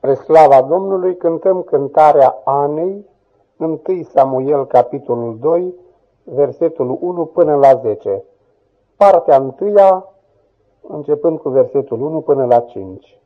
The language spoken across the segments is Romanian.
Spre slava Domnului cântăm cântarea Anei, 1 Samuel, capitolul 2, versetul 1 până la 10. Partea întâia, începând cu versetul 1 până la 5.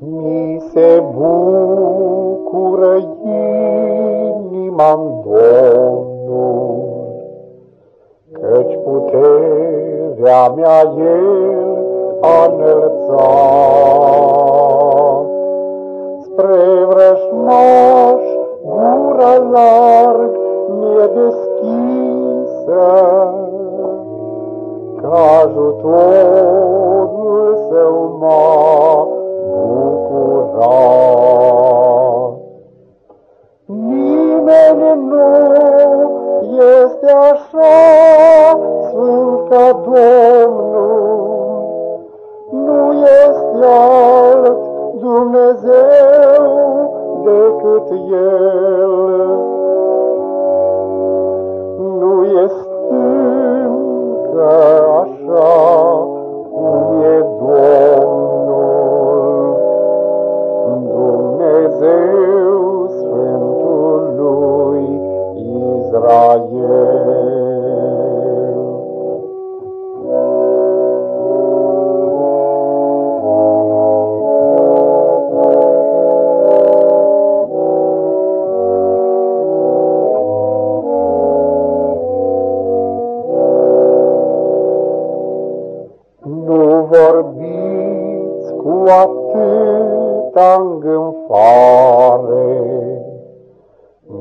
Se bucură inima-n Domnul, Căci puterea mea El a înălțat. Spre vrășmaș gura larg mi-e deschisă, Ca ajutorul său m-a curat. Nimeni nu este așa sfânt ca Domnul, nu este alt Dumnezeu decât El. Vorbiți cu atât îngânfare.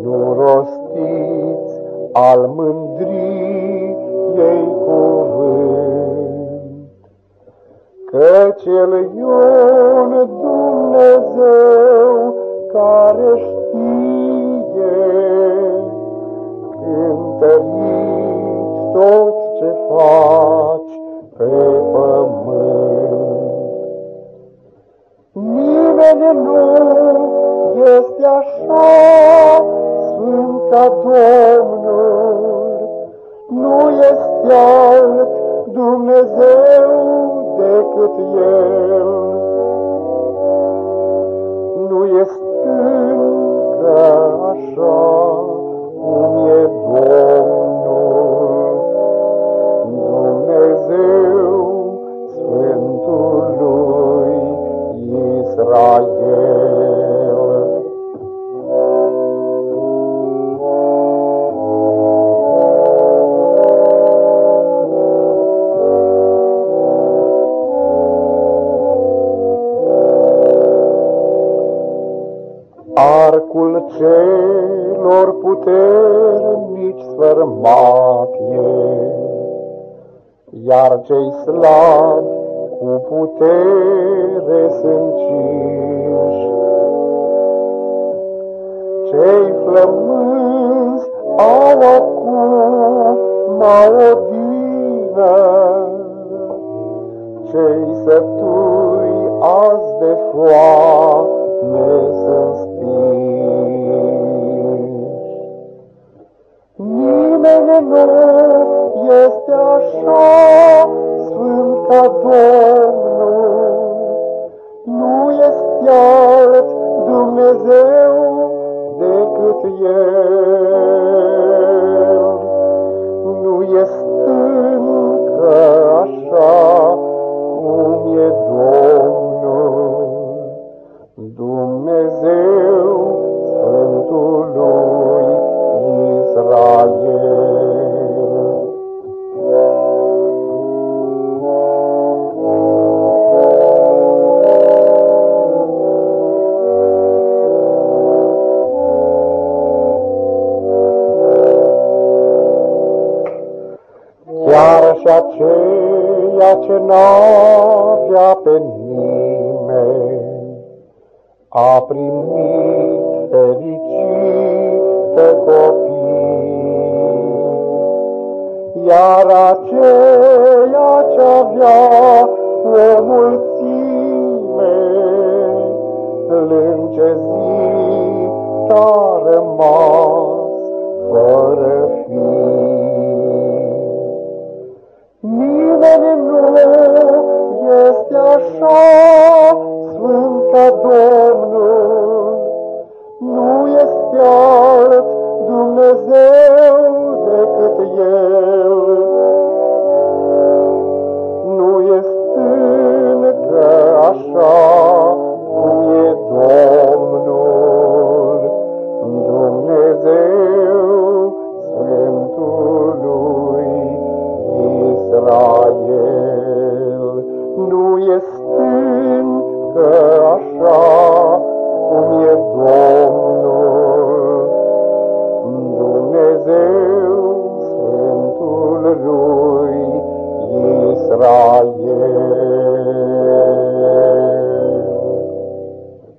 Nu rostiți al mândriei cuvânt, Căci El e un Dumnezeu care știe ca Domnul, nu este alt Dumnezeu decât El. Arcul celor puternici sfărmat e, iar cei slabi cu putere sunt cinși. Cei flămânzi au acum odină, cei sătui azi de foame sunt Nimeni nu este așa sfânt ca Domnul, nu este alt Dumnezeu decât El. Chiar și aceia aceea ce n-avea pe nimeni, a primit fericită copii. Iar aceea ce avea o mulțime, lânge zi a rămas fără Nimeni